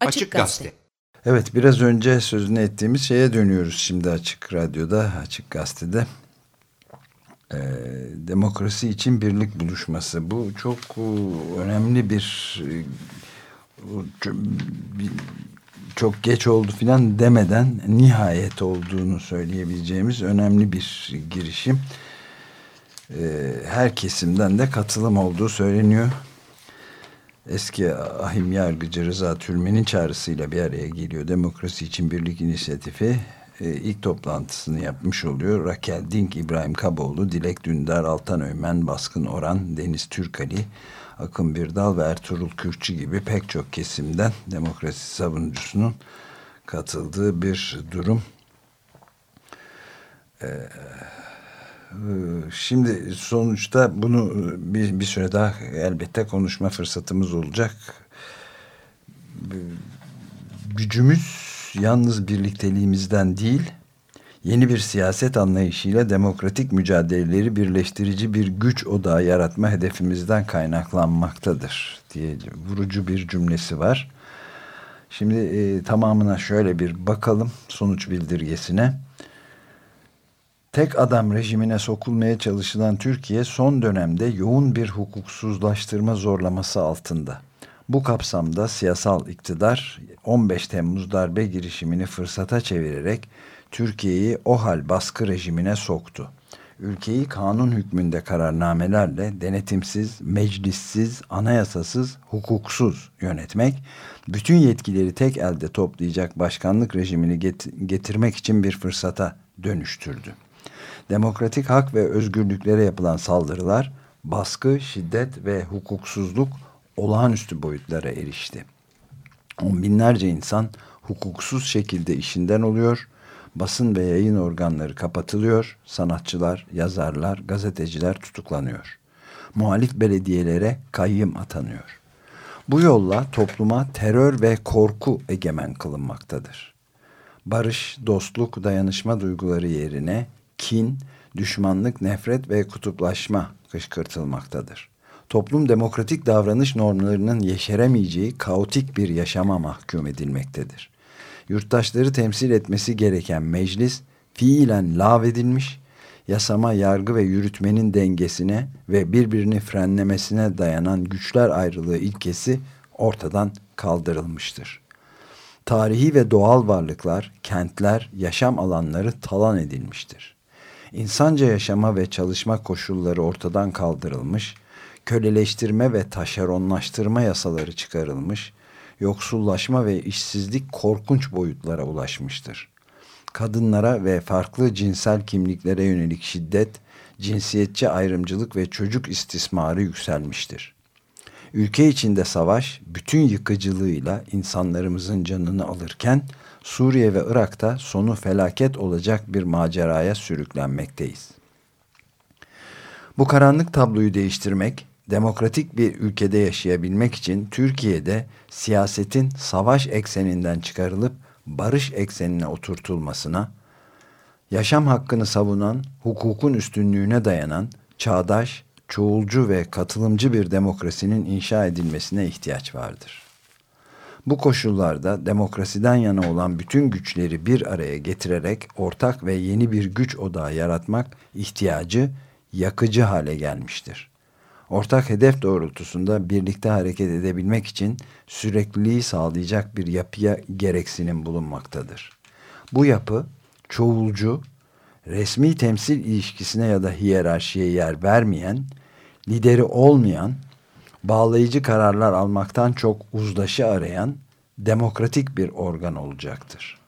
Açık Gazete. Evet biraz önce sözünü ettiğimiz şeye dönüyoruz şimdi Açık Radyo'da, Açık Gazete'de. Ee, demokrasi için birlik buluşması. Bu çok e, önemli bir e, çok geç oldu filan demeden nihayet olduğunu söyleyebileceğimiz önemli bir girişim. Ee, her kesimden de katılım olduğu söyleniyor eski ahim yargıcı Rıza Türmen'in çağrısıyla bir araya geliyor. Demokrasi için Birlik İnisiyatifi e, ilk toplantısını yapmış oluyor. Rakel Dink, İbrahim Kaboğlu, Dilek Dündar, Altan Öymen, Baskın Oran, Deniz Türkali, Akın Birdal ve Ertuğrul Kürkçü gibi pek çok kesimden demokrasi savunucusunun katıldığı bir durum. Ee, şimdi sonuçta bunu e, bir, bir süre daha elbette konuşma fırsatımız olacak. Gücümüz yalnız birlikteliğimizden değil, yeni bir siyaset anlayışıyla demokratik mücadeleleri birleştirici bir güç odağı yaratma hedefimizden kaynaklanmaktadır diye vurucu bir cümlesi var. Şimdi e, tamamına şöyle bir bakalım sonuç bildirgesine. Tek adam rejimine sokulmaya çalışılan Türkiye son dönemde yoğun bir hukuksuzlaştırma zorlaması altında. Bu kapsamda siyasal iktidar 15 Temmuz darbe girişimini fırsata çevirerek Türkiye'yi o hal baskı rejimine soktu. Ülkeyi kanun hükmünde kararnamelerle denetimsiz, meclissiz, anayasasız, hukuksuz yönetmek, bütün yetkileri tek elde toplayacak başkanlık rejimini get getirmek için bir fırsata dönüştürdü demokratik hak ve özgürlüklere yapılan saldırılar, baskı, şiddet ve hukuksuzluk olağanüstü boyutlara erişti. On binlerce insan hukuksuz şekilde işinden oluyor, basın ve yayın organları kapatılıyor, sanatçılar, yazarlar, gazeteciler tutuklanıyor. Muhalif belediyelere kayyım atanıyor. Bu yolla topluma terör ve korku egemen kılınmaktadır. Barış, dostluk, dayanışma duyguları yerine kin, düşmanlık, nefret ve kutuplaşma kışkırtılmaktadır. Toplum demokratik davranış normlarının yeşeremeyeceği kaotik bir yaşama mahkum edilmektedir. Yurttaşları temsil etmesi gereken meclis fiilen lağvedilmiş, yasama, yargı ve yürütmenin dengesine ve birbirini frenlemesine dayanan güçler ayrılığı ilkesi ortadan kaldırılmıştır. Tarihi ve doğal varlıklar, kentler, yaşam alanları talan edilmiştir insanca yaşama ve çalışma koşulları ortadan kaldırılmış, köleleştirme ve taşeronlaştırma yasaları çıkarılmış, yoksullaşma ve işsizlik korkunç boyutlara ulaşmıştır. Kadınlara ve farklı cinsel kimliklere yönelik şiddet, cinsiyetçi ayrımcılık ve çocuk istismarı yükselmiştir. Ülke içinde savaş bütün yıkıcılığıyla insanlarımızın canını alırken, Suriye ve Irak'ta sonu felaket olacak bir maceraya sürüklenmekteyiz. Bu karanlık tabloyu değiştirmek, demokratik bir ülkede yaşayabilmek için Türkiye'de siyasetin savaş ekseninden çıkarılıp barış eksenine oturtulmasına, yaşam hakkını savunan, hukukun üstünlüğüne dayanan, çağdaş, çoğulcu ve katılımcı bir demokrasinin inşa edilmesine ihtiyaç vardır. Bu koşullarda demokrasiden yana olan bütün güçleri bir araya getirerek ortak ve yeni bir güç odağı yaratmak ihtiyacı yakıcı hale gelmiştir. Ortak hedef doğrultusunda birlikte hareket edebilmek için sürekliliği sağlayacak bir yapıya gereksinim bulunmaktadır. Bu yapı çoğulcu, resmi temsil ilişkisine ya da hiyerarşiye yer vermeyen, lideri olmayan bağlayıcı kararlar almaktan çok uzlaşı arayan demokratik bir organ olacaktır.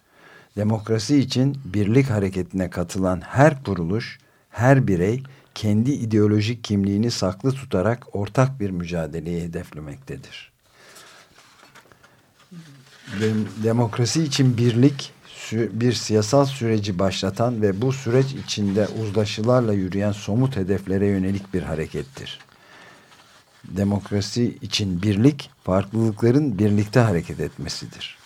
Demokrasi için birlik hareketine katılan her kuruluş, her birey kendi ideolojik kimliğini saklı tutarak ortak bir mücadeleyi hedeflemektedir. Demokrasi için birlik bir siyasal süreci başlatan ve bu süreç içinde uzlaşılarla yürüyen somut hedeflere yönelik bir harekettir demokrasi için birlik, farklılıkların birlikte hareket etmesidir.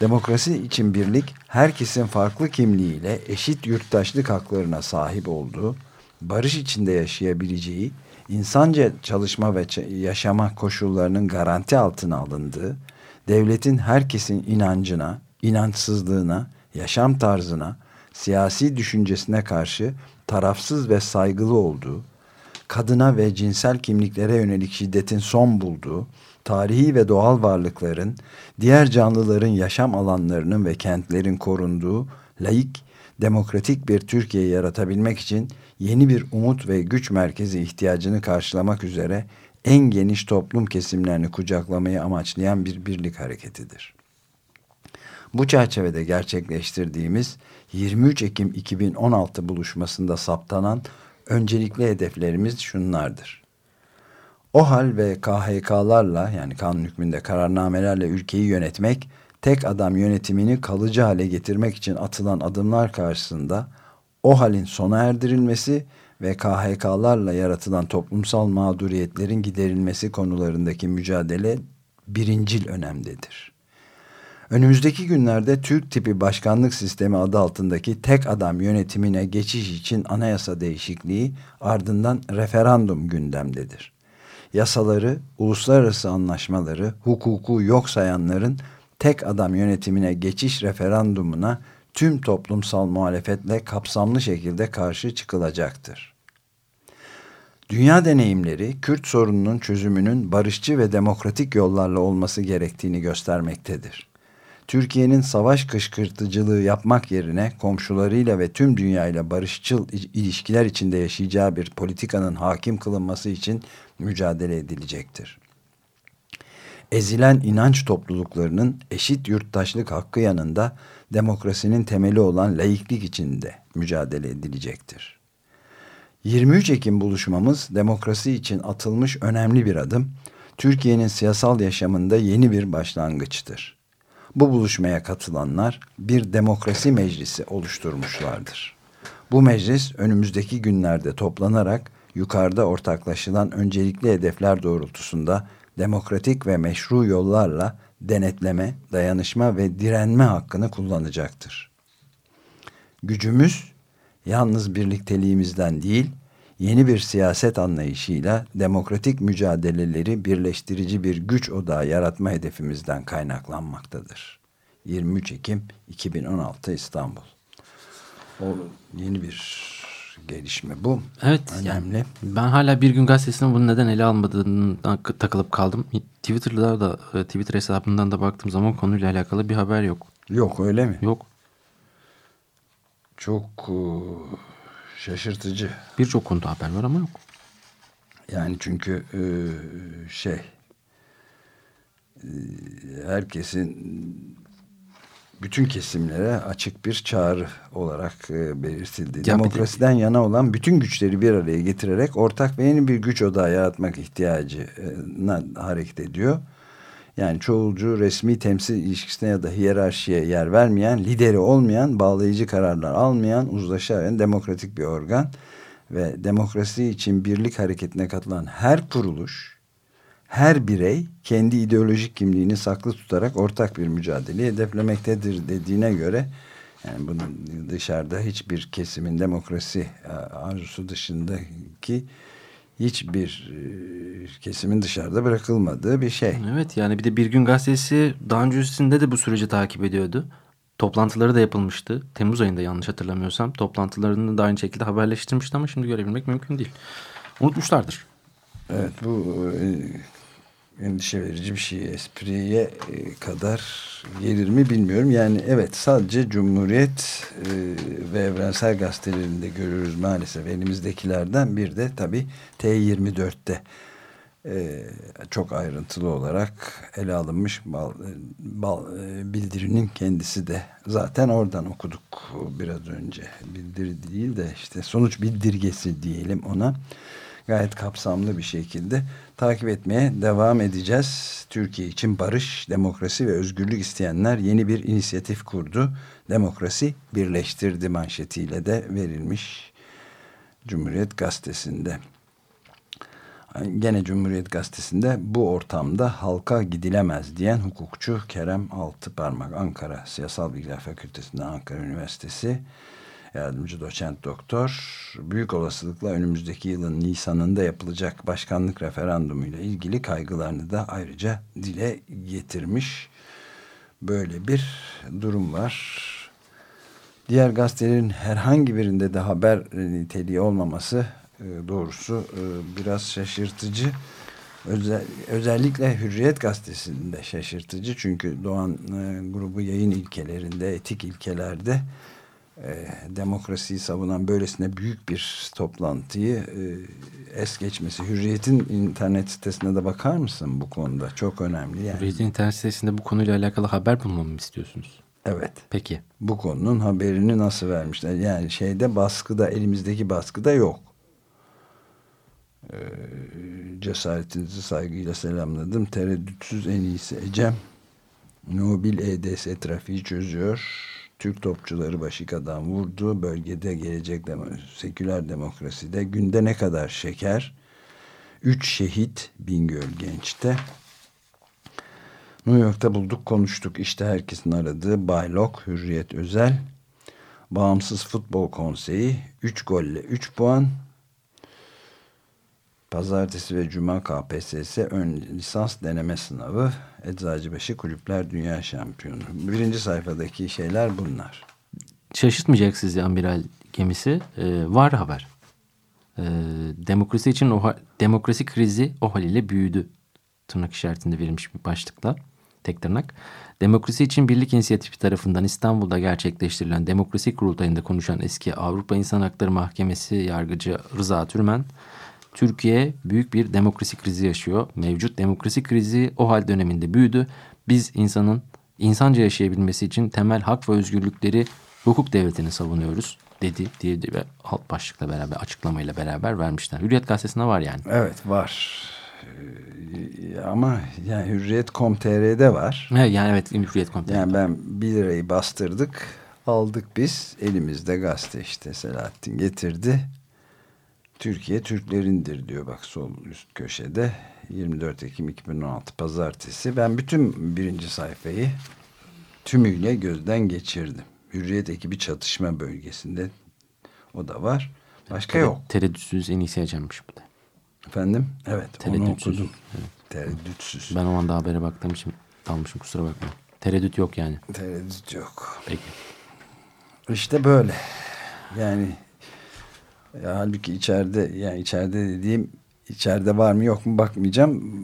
Demokrasi için birlik, herkesin farklı kimliğiyle eşit yurttaşlık haklarına sahip olduğu, barış içinde yaşayabileceği, insanca çalışma ve yaşama koşullarının garanti altına alındığı, devletin herkesin inancına, inançsızlığına, yaşam tarzına, siyasi düşüncesine karşı tarafsız ve saygılı olduğu, kadına ve cinsel kimliklere yönelik şiddetin son bulduğu, tarihi ve doğal varlıkların, diğer canlıların yaşam alanlarının ve kentlerin korunduğu, laik, demokratik bir Türkiye yaratabilmek için yeni bir umut ve güç merkezi ihtiyacını karşılamak üzere en geniş toplum kesimlerini kucaklamayı amaçlayan bir birlik hareketidir. Bu çerçevede gerçekleştirdiğimiz 23 Ekim 2016 buluşmasında saptanan öncelikli hedeflerimiz şunlardır. OHAL ve KHK'larla yani kanun hükmünde kararnamelerle ülkeyi yönetmek, tek adam yönetimini kalıcı hale getirmek için atılan adımlar karşısında OHAL'in sona erdirilmesi ve KHK'larla yaratılan toplumsal mağduriyetlerin giderilmesi konularındaki mücadele birincil önemdedir. Önümüzdeki günlerde Türk tipi başkanlık sistemi adı altındaki tek adam yönetimine geçiş için anayasa değişikliği ardından referandum gündemdedir. Yasaları, uluslararası anlaşmaları, hukuku yok sayanların tek adam yönetimine geçiş referandumuna tüm toplumsal muhalefetle kapsamlı şekilde karşı çıkılacaktır. Dünya deneyimleri Kürt sorununun çözümünün barışçı ve demokratik yollarla olması gerektiğini göstermektedir. Türkiye'nin savaş kışkırtıcılığı yapmak yerine komşularıyla ve tüm dünyayla barışçıl ilişkiler içinde yaşayacağı bir politikanın hakim kılınması için mücadele edilecektir. Ezilen inanç topluluklarının eşit yurttaşlık hakkı yanında demokrasinin temeli olan laiklik içinde mücadele edilecektir. 23 Ekim buluşmamız demokrasi için atılmış önemli bir adım, Türkiye'nin siyasal yaşamında yeni bir başlangıçtır. Bu buluşmaya katılanlar bir demokrasi meclisi oluşturmuşlardır. Bu meclis önümüzdeki günlerde toplanarak yukarıda ortaklaşılan öncelikli hedefler doğrultusunda demokratik ve meşru yollarla denetleme, dayanışma ve direnme hakkını kullanacaktır. Gücümüz yalnız birlikteliğimizden değil, yeni bir siyaset anlayışıyla demokratik mücadeleleri birleştirici bir güç odağı yaratma hedefimizden kaynaklanmaktadır. 23 Ekim 2016 İstanbul. O yeni bir gelişme bu. Evet. Önemli. Yani ben hala bir gün gazetesinde bunu neden ele almadığından takılıp kaldım. Twitter'da da e, Twitter hesabından da baktığım zaman konuyla alakalı bir haber yok. Yok öyle mi? Yok. Çok uh, şaşırtıcı. Birçok konuda haber var ama yok. Yani çünkü e, şey e, herkesin bütün kesimlere açık bir çağrı olarak e, belirtildi. Ya Demokrasiden de... yana olan bütün güçleri bir araya getirerek ortak ve yeni bir güç odağı yaratmak ihtiyacına hareket ediyor. Yani çoğulcu resmi temsil ilişkisine ya da hiyerarşiye yer vermeyen, lideri olmayan, bağlayıcı kararlar almayan, uzlaşan demokratik bir organ ve demokrasi için birlik hareketine katılan her kuruluş her birey kendi ideolojik kimliğini saklı tutarak ortak bir mücadeleyi hedeflemektedir dediğine göre yani bunun dışarıda hiçbir kesimin demokrasi e, arzusu dışındaki hiçbir e, kesimin dışarıda bırakılmadığı bir şey. Evet yani bir de Bir Gün Gazetesi daha öncesinde de bu süreci takip ediyordu. Toplantıları da yapılmıştı. Temmuz ayında yanlış hatırlamıyorsam. Toplantılarını da aynı şekilde haberleştirmişti ama şimdi görebilmek mümkün değil. Unutmuşlardır. Evet bu e, endişe verici bir şey. Espriye e, kadar gelir mi bilmiyorum. Yani evet sadece Cumhuriyet e, ve Evrensel Gazetelerinde görürüz maalesef elimizdekilerden bir de tabii T24'te e, çok ayrıntılı olarak ele alınmış bal, bal, bildirinin kendisi de zaten oradan okuduk biraz önce. Bildiri değil de işte sonuç bildirgesi diyelim ona gayet kapsamlı bir şekilde takip etmeye devam edeceğiz. Türkiye için barış, demokrasi ve özgürlük isteyenler yeni bir inisiyatif kurdu. Demokrasi birleştirdi manşetiyle de verilmiş Cumhuriyet Gazetesi'nde. Gene Cumhuriyet Gazetesi'nde bu ortamda halka gidilemez diyen hukukçu Kerem Altıparmak Ankara Siyasal Bilgiler Fakültesi'nde Ankara Üniversitesi yardımcı doçent doktor büyük olasılıkla önümüzdeki yılın Nisan'ında yapılacak başkanlık referandumu ile ilgili kaygılarını da ayrıca dile getirmiş. böyle bir durum var. Diğer gazetelerin herhangi birinde de haber niteliği olmaması e, doğrusu e, biraz şaşırtıcı. Özel, özellikle Hürriyet gazetesinde şaşırtıcı çünkü Doğan e, grubu yayın ilkelerinde, etik ilkelerde e, demokrasiyi savunan böylesine büyük bir toplantıyı e, es geçmesi. Hürriyet'in internet sitesine de bakar mısın bu konuda? Çok önemli. Yani. Hürriyet'in internet sitesinde bu konuyla alakalı haber bulmamı istiyorsunuz? Evet. Peki. Bu konunun haberini nasıl vermişler? Yani şeyde baskıda, elimizdeki baskıda yok. Ee, cesaretinizi saygıyla selamladım. Tereddütsüz en iyisi Ecem. Nobil EDS trafiği çözüyor. Türk topçuları başikadan vurdu. Bölgede gelecek demo seküler demokraside günde ne kadar şeker? Üç şehit Bingöl Genç'te. New York'ta bulduk konuştuk. İşte herkesin aradığı Baylok, Hürriyet Özel. Bağımsız Futbol Konseyi 3 golle 3 puan. Pazartesi ve Cuma KPSS ön lisans deneme sınavı. Eczacıbaşı Kulüpler Dünya Şampiyonu. Birinci sayfadaki şeyler bunlar. Şaşırtmayacak sizi amiral gemisi. Ee, var haber. Ee, demokrasi için o demokrasi krizi o haliyle büyüdü. Tırnak işaretinde verilmiş bir başlıkla. Tek tırnak. Demokrasi için Birlik İnisiyatifi tarafından İstanbul'da gerçekleştirilen demokrasi kurultayında konuşan eski Avrupa İnsan Hakları Mahkemesi yargıcı Rıza Türmen Türkiye büyük bir demokrasi krizi yaşıyor. Mevcut demokrasi krizi o hal döneminde büyüdü. Biz insanın insanca yaşayabilmesi için temel hak ve özgürlükleri hukuk devletini savunuyoruz dedi diye ve alt başlıkla beraber açıklamayla beraber vermişler. Hürriyet gazetesinde var yani. Evet var. Ee, ama yani Hürriyet.com.tr'de var. Evet, yani evet Hürriyet.com.tr'de. Yani ben bir lirayı bastırdık. Aldık biz. Elimizde gazete işte Selahattin getirdi. Türkiye Türklerindir diyor bak sol üst köşede 24 Ekim 2016 pazartesi ben bütün birinci sayfayı tümüyle gözden geçirdim. Hürriyet ekibi çatışma bölgesinde o da var. Başka Tere, yok. Tereddütsüz en iyisi Ecem'miş bu da. Efendim? Evet Tereddütsüz. onu okudum. Evet. Tereddütsüz. Ben o anda habere baktığım için dalmışım kusura bakma. Tereddüt yok yani. Tereddüt yok. Peki. İşte böyle. Yani ya, halbuki içeride yani içeride dediğim içeride var mı yok mu bakmayacağım.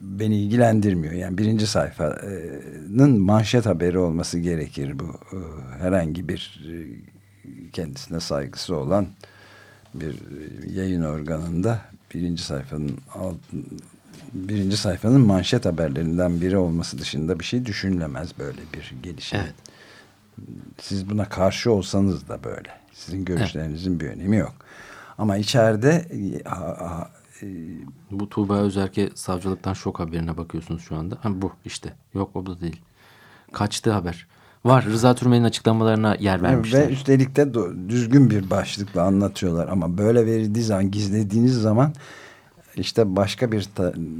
Beni ilgilendirmiyor. Yani birinci sayfanın manşet haberi olması gerekir bu. Herhangi bir kendisine saygısı olan bir yayın organında birinci sayfanın birinci sayfanın manşet haberlerinden biri olması dışında bir şey düşünülemez böyle bir gelişim. Evet. Siz buna karşı olsanız da böyle. Sizin görüşlerinizin evet. bir önemi yok. Ama içeride e, bu Tuğba Özerke savcılıktan şok haberine bakıyorsunuz şu anda. Ha, bu işte. Yok o da değil. Kaçtı haber. Var. Rıza Türmen'in açıklamalarına yer vermişler. Ve üstelik de düzgün bir başlıkla anlatıyorlar. Ama böyle verildiği zaman, gizlediğiniz zaman işte başka bir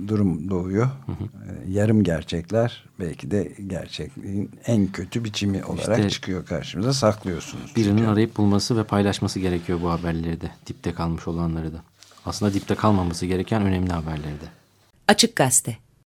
durum doğuyor. Hı hı. Yarım gerçekler belki de gerçekliğin en kötü biçimi olarak işte, çıkıyor karşımıza. Saklıyorsunuz. Birinin çünkü. arayıp bulması ve paylaşması gerekiyor bu haberleri de. Dipte kalmış olanları da. Aslında dipte kalmaması gereken önemli haberleri de. Açık Gazete